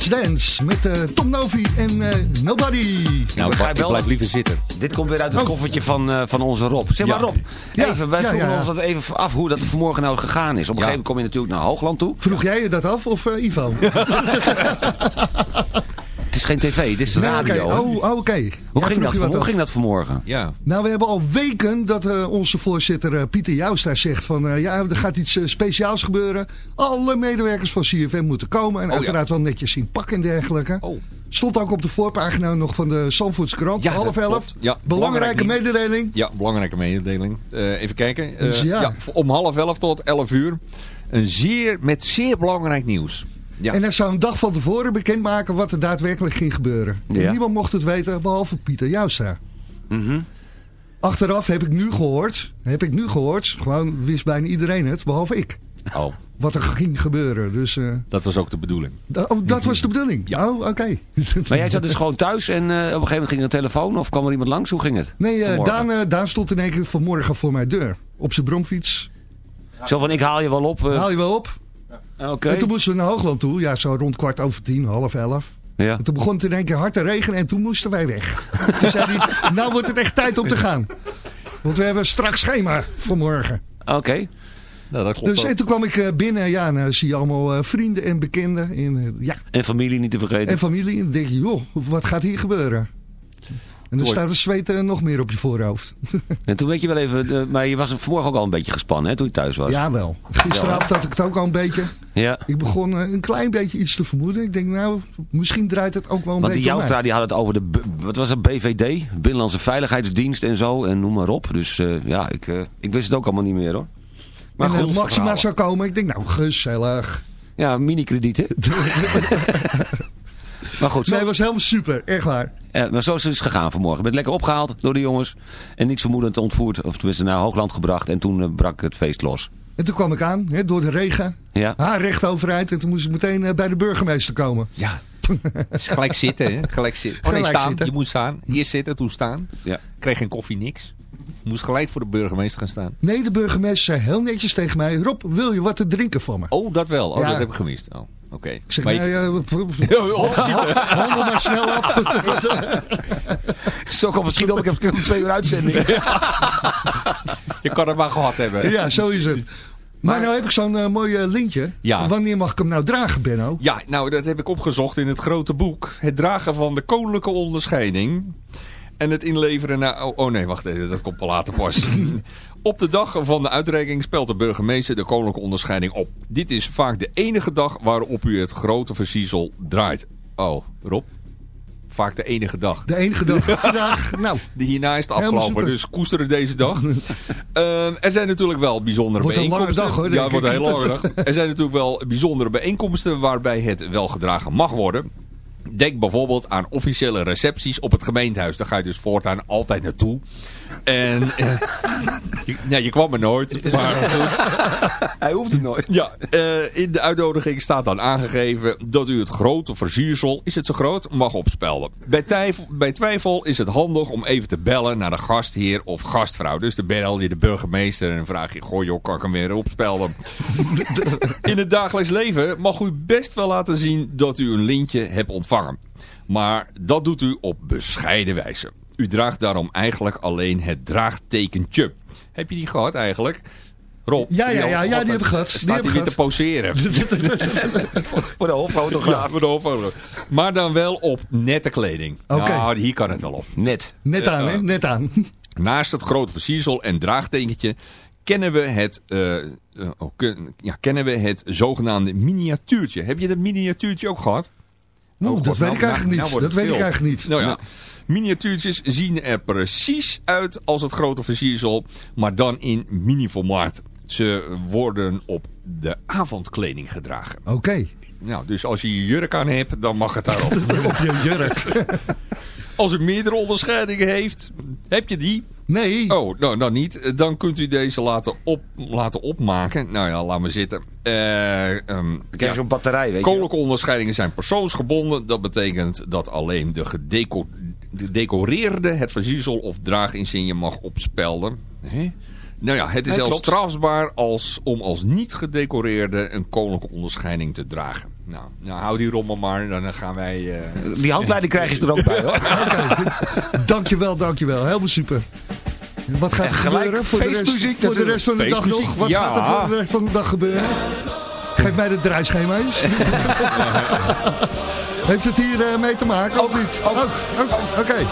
E: Let's Dance met eh, Tom Novi en eh, Nobody.
J: Nou, ik, ik blijf liever zitten.
K: Dit komt weer uit het
E: Oh.
K: koffertje van, eh, van onze Rob. Zeg maar
J: Ja.
K: Rob,
E: Ja,
K: even, wij
E: ja,
K: vroegen
E: ja, ja.
K: ons dat even af hoe dat vanmorgen nou gegaan is. Op een gegeven moment kom je natuurlijk naar Hoogland toe.
E: Vroeg jij je dat af of eh, Ivo? [LAUGHS] [LAUGHS]
K: Het is geen tv, dit is
E: Nee,
K: radio.
E: Oh, oh, oké.
K: hoe,
E: Ja,
K: ging dat, hoe
E: af?
K: ging dat vanmorgen?
J: Ja.
E: Nou, we hebben al weken dat eh, onze voorzitter eh, Pieter Jouwstra zegt van... eh, ja, er gaat iets speciaals gebeuren. Alle medewerkers van CFM moeten komen. En
J: Oh, ja.
E: uiteraard wel netjes in pak en dergelijke.
J: Oh.
E: Stond ook op de voorpagina nog van de Zandvoortskrant.
J: Ja,
E: half elf.
J: Ja,
E: Belangrijke
J: belangrijk
E: mededeling.
J: Ja, belangrijke mededeling. Eh, even kijken. Eh,
E: Dus ja.
J: om half elf tot elf uur. Een zeer, met zeer belangrijk nieuws. Ja.
E: En hij zou een dag van tevoren bekendmaken wat er daadwerkelijk ging gebeuren. En niemand mocht het weten, behalve Pieter Jouwstra.
K: Mhm.
E: Achteraf heb ik nu gehoord, heb ik nu gehoord, gewoon wist bijna iedereen het, behalve ik.
J: Oh,
E: Wat er ging gebeuren. Dus eh,
J: dat was ook de bedoeling.
E: da- oh, dat was de bedoeling.
J: Ja.
E: Oh, oké. [LAUGHS]
K: Maar jij zat dus gewoon thuis en eh, op een gegeven moment ging er een telefoon of kwam er iemand langs? Hoe ging het?
E: Nee, eh. Daan, Daan stond in één keer vanmorgen voor mijn deur. Op zijn bromfiets.
K: Zo van, ik haal je wel op.
E: Haal je wel op.
K: Oké.
E: En toen moesten we naar Hoogland toe. Ja, zo rond kwart over tien, half elf.
K: Ja.
E: En toen begon het in één keer hard te regenen en toen moesten wij weg. [LAUGHS] toen zei hij, nou wordt het echt tijd om te gaan. Want we hebben straks schema voor morgen.
K: Oké.
J: Nou, dat klopt
E: Dus
J: ook.
E: en toen kwam ik eh, binnen. Ja, dan zie je allemaal eh, vrienden en bekenden. En, ja,
K: En familie niet te vergeten.
E: en familie. En dan denk je, joh, wat gaat hier gebeuren? En dan staat het zweet eh, nog meer op je voorhoofd. [LAUGHS]
K: En toen weet je wel even, eh, maar je was vanmorgen ook al een beetje gespannen hè, toen je thuis was.
E: Ja, wel. Gisteravond had ik het ook al een beetje.
K: Ja.
E: Ik begon eh, een klein beetje iets te vermoeden. Ik denk, nou, misschien draait het ook wel een
K: Want die
E: beetje om mij.
K: Jouwstra die had het over de, wat was het, BVD, Binnenlandse Veiligheidsdienst en zo, en noem maar op. Dus eh, ja, ik, ik wist het ook allemaal niet meer hoor. Maar
E: en eh,
K: goed,
E: Maxima
K: verhalen.
E: zou komen. Ik denk, nou, gezellig.
K: Ja, mini-krediet hè. [LAUGHS] maar goed, zo,
E: Nee, het was helemaal super. Echt waar.
K: Eh, maar zo is het dus gegaan vanmorgen. Je bent lekker opgehaald door de jongens en niets vermoedend ontvoerd, of tenminste naar Hoogland gebracht. En toen eh, brak het feest los.
E: En toen kwam ik aan, hè, door de regen.
K: Ja.
E: Haar recht overeind. En toen moest ik meteen eh, bij de burgemeester komen.
J: Ja. [LAUGHS] Dus gelijk zitten, hè? Gelijk zitten. Oh nee,
E: Gelijk
J: staan.
E: zitten.
J: Je moet staan. Eerst zitten, toen staan.
K: Ja.
J: Kreeg geen koffie, niks. Moest gelijk voor de burgemeester gaan staan.
E: Nee, de burgemeester zei heel netjes tegen mij... Rob, wil je wat te drinken voor me?
J: Oh, dat wel. Oh,
E: Ja.
J: dat heb ik gemist. Oh, oké.
E: Ik zeg,
J: Maar
E: nee,
J: je-
E: handel maar snel af.
K: Zo komt misschien op, ik heb twee uur uitzending.
J: je kan het maar gehad hebben.
E: ja, zo is het. Maar, nou heb ik zo'n eh, mooi eh, lintje.
J: Ja.
E: Wanneer mag ik hem nou dragen, Benno?
J: Ja, nou dat heb ik opgezocht in het grote boek. Het dragen van de koninklijke onderscheiding. En het inleveren naar... Oh, oh nee, wacht even, dat komt wel later pas. [LAUGHS] op de dag van de uitreiking spelt de burgemeester de koninklijke onderscheiding op. Dit is vaak de enige dag waarop u het grote versiezel draait. Oh, Rob? Vaak de enige dag.
E: De enige dag [LAUGHS] vandaag. Nou,
J: De hierna is het afgelopen, dus koesteren deze dag. [LAUGHS] Ehm, er zijn natuurlijk wel bijzondere
E: Wordt een lange
J: bijeenkomsten.
E: dag, hoor,
J: ja, het wordt een hele lange dag. Er zijn natuurlijk wel bijzondere bijeenkomsten waarbij het wel gedragen mag worden. Denk bijvoorbeeld aan officiële recepties op het gemeentehuis. Daar ga je dus voortaan altijd naartoe. En eh, je, nou, je kwam er nooit. Maar goed. [LAUGHS]
K: Hij hoeft het nooit.
J: Ja, eh, in de uitnodiging staat dan aangegeven dat u het grote versiersel, is het zo groot, mag opspelden. Bij, twijfel, bij twijfel is het handig om even te bellen naar de gastheer of gastvrouw. Dus dan bel je de burgemeester en vraag je, goh joh, kan ik hem weer opspelden? [LAUGHS] in het dagelijks leven mag u best wel laten zien dat u een lintje hebt ontvangen. Maar dat doet u op bescheiden wijze. U draagt daarom eigenlijk alleen het draagtekentje. Heb je die gehad eigenlijk? Rob?
E: Ja, ja, ja, ja, die heb ik gehad. Die
J: Staat hij weer te poseren. [LAUGHS]
K: Voor de hoofdfotograaf.
J: Ja, voor de. Maar dan wel op nette kleding.
E: Oké.
J: Nou, hier kan het wel op.
K: Net.
E: net aan, hè? Net aan.
J: Naast het grote versiersel en draagtekentje kennen we het, eh, eh, oh, ja, kennen we het zogenaamde miniatuurtje. Heb je dat miniatuurtje ook gehad?
E: Oeh,
J: Oh,
E: dat
J: God,
E: weet
J: nou-
E: ik eigenlijk
J: nou-
E: niet.
J: nou
E: dat weet ik eigenlijk niet.
J: Nou ja, miniatuurtjes zien er precies uit als het grote versiersel, maar dan in mini-formaat. Ze worden op de avondkleding gedragen.
E: Oké.
J: Nou, dus als je je jurk aan hebt, dan mag het daarop. [LAUGHS]
E: Op je jurk. [LAUGHS]
J: Als u meerdere onderscheidingen heeft, heb je die?
E: Nee.
J: Oh, nou, dan niet. Dan kunt u deze laten, op, laten opmaken. Nou ja, laat maar zitten. Eh ehm,
K: Dan krijg je
J: ja.
K: zo'n batterij, weet je.
J: Koninklijke onderscheidingen zijn persoonsgebonden. Dat betekent dat alleen de gedecoreerde het versiersel of draaginsigne mag opspelden. Hè? Nou ja, het is zelfs strafbaar als, om als niet gedecoreerde een koninklijke onderscheiding te dragen. nou, nou, hou die rommel maar. Dan gaan wij... eh,
G: Die handleiding krijg je er ook bij hoor. [LAUGHS]
E: Dankjewel, dankjewel. Helemaal super. Wat gaat er gebeuren voor de, rest,
G: feestmuziek
E: voor de rest van de dag nog? Wat
J: ja.
E: gaat er voor de rest van de dag gebeuren? Geef mij de draaischema eens. [LAUGHS] Heeft het hier eh, mee te maken of niet? Ook. ook, Oké.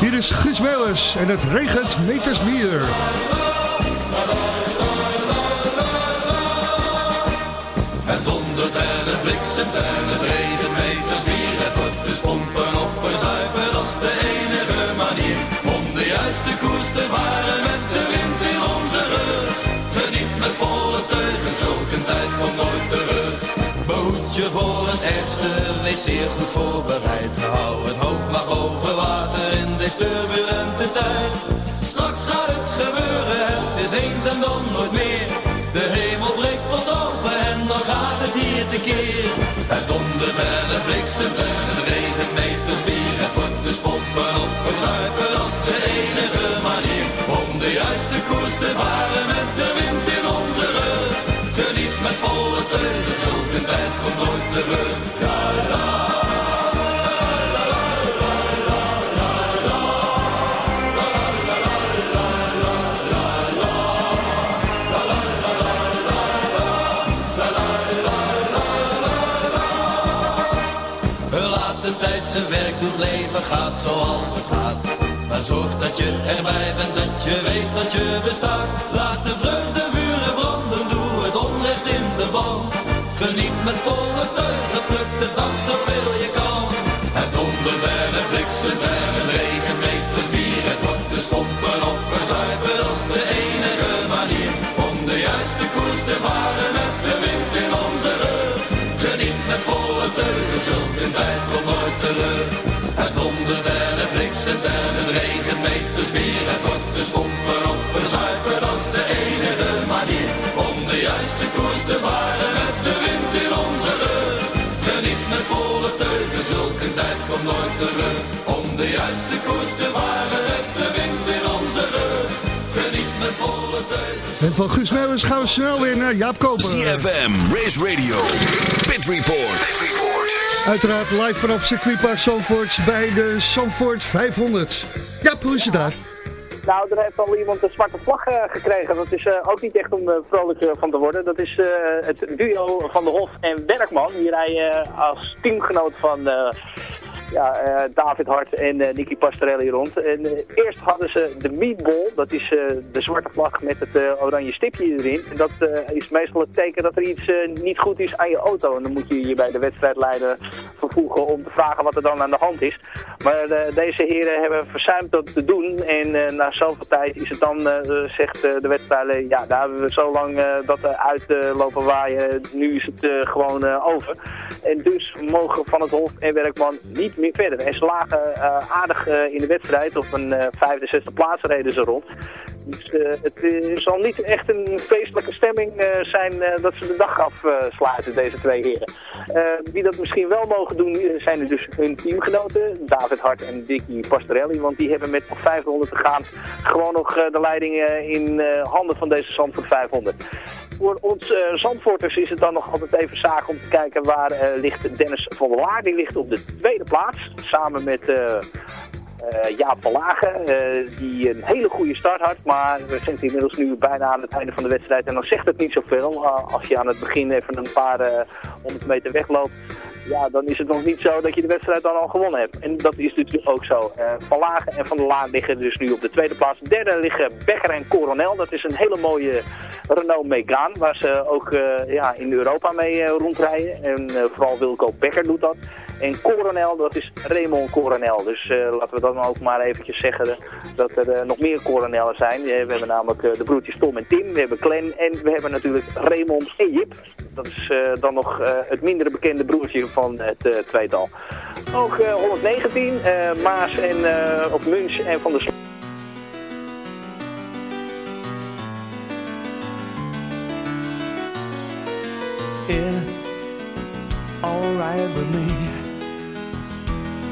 E: Hier is Guus Meeuwers en het regent meters bier.
L: Het dondert en het bliksemt en het regent ergste, wees zeer goed voorbereid. Hou het hoofd maar boven water in deze turbulente tijd. Straks gaat het gebeuren, het is eens en dan nooit meer. De hemel breekt pas open en dan gaat het hier tekeer. Het en het bliksemt en het regent meters. Komt nooit terug. Ja. Laat de tijd zijn werk doet, leven gaat zoals het gaat. Maar zorg dat je erbij bent, dat je weet dat je bestaat. Laat de vreugde vuren branden, doe het onrecht in de ban. Geniet met volle teugen, pluk de dag zoveel je kan. Het dondert en het bliksemt en het regent meters bier. Het wordt dus pompen of verzuipen, is de enige manier. Om de juiste koers te varen met de wind in onze rug. Geniet met volle teugen, zulke tijd komt nooit terug. Het dondert en het bliksemt en het regent meters bier. Het wordt dus pompen of verzuipen, dat de enige manier. Om de juiste koers te varen zulke tijd komt nooit terug. Om de juiste koers te varen met de wind in onze rug. Geniet met volle teugen.
E: En van Guus Meeuwers gaan we snel weer naar Jaap Koper.
H: CFM, Race Radio, Pit Report.
E: Uiteraard live vanaf circuitpark Zandvoort bij de Zandvoort 500. Jaap, hoe is het daar?
I: Nou, er heeft al iemand een zwarte vlag eh, gekregen. Dat is eh, ook niet echt om eh, vrolijk van te worden. Dat is het duo van de Hof en Bergman. Die rijden als teamgenoot van ja, eh, David Hart en eh, Nicky Pastorelli rond. En eh, eerst hadden ze de meatball. Dat is de zwarte vlag met het oranje stipje erin. En dat is meestal het teken dat er iets niet goed is aan je auto. En dan moet je je bij de wedstrijdleider vervoegen om te vragen wat er dan aan de hand is. Maar deze heren hebben verzuimd dat te doen. En na zoveel tijd is het dan, zegt de wedstrijdleider, ja, daar hebben we zo lang dat uit lopen waaien. Nu is het gewoon over. En dus mogen Van het Hof en Werkman niet meer verder. En ze lagen eh, aardig eh, in de wedstrijd. Op een eh, vijfde, zesde plaats reden ze rond. Dus eh, het eh, zal niet echt een feestelijke stemming eh, zijn dat ze de dag afsluiten, deze twee heren. Wie dat misschien wel mogen doen, zijn er dus hun teamgenoten, David Hart en Dicky Pastorelli. Want die hebben met nog 500 te gaan gewoon nog de leiding in handen van deze Zandvoort 500. Voor ons eh, Zandvoorters is het dan nog altijd even zaak om te kijken waar ligt Dennis van der Laar. Die ligt op de tweede plaats, samen met... eh, Jaap van Lagen, eh, die een hele goede start had. Maar we zijn inmiddels nu bijna aan het einde van de wedstrijd. En dan zegt het niet zoveel. Uh, als je aan het begin even een paar eh, honderd meter wegloopt. Ja, dan is het nog niet zo dat je de wedstrijd dan al gewonnen hebt. En dat is dus ook zo. Eh, van Lagen en Van der Laan liggen dus nu op de tweede plaats. Derde liggen Becker en Coronel. Dat is een hele mooie Renault Megane. Waar ze ook eh, ja, in Europa mee eh, rondrijden. En eh, vooral Wilco Becker doet dat. En Coronel, dat is Raymond Coronel. Dus eh, laten we dan ook maar eventjes zeggen dat er eh, nog meer Coronellen zijn. Eh, we hebben namelijk eh, de broertjes Tom en Tim, we hebben Glenn en we hebben natuurlijk Raymond en Jip. Dat is eh, dan nog eh, het mindere bekende broertje van het eh, tweetal. Ook eh, 119, eh, Maas en, eh, of Munch en Van der Sl
A: It's alright with me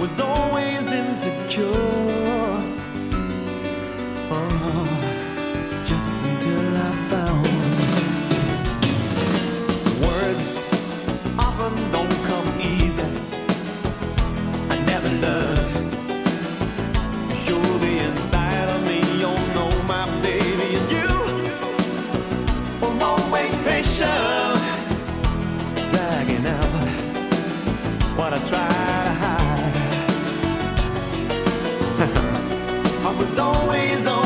K: was always insecure. Oh, just until I found words often don't come easy. I never learned the inside of me. You know my baby, and you were always dragging out what I tried. it's always on.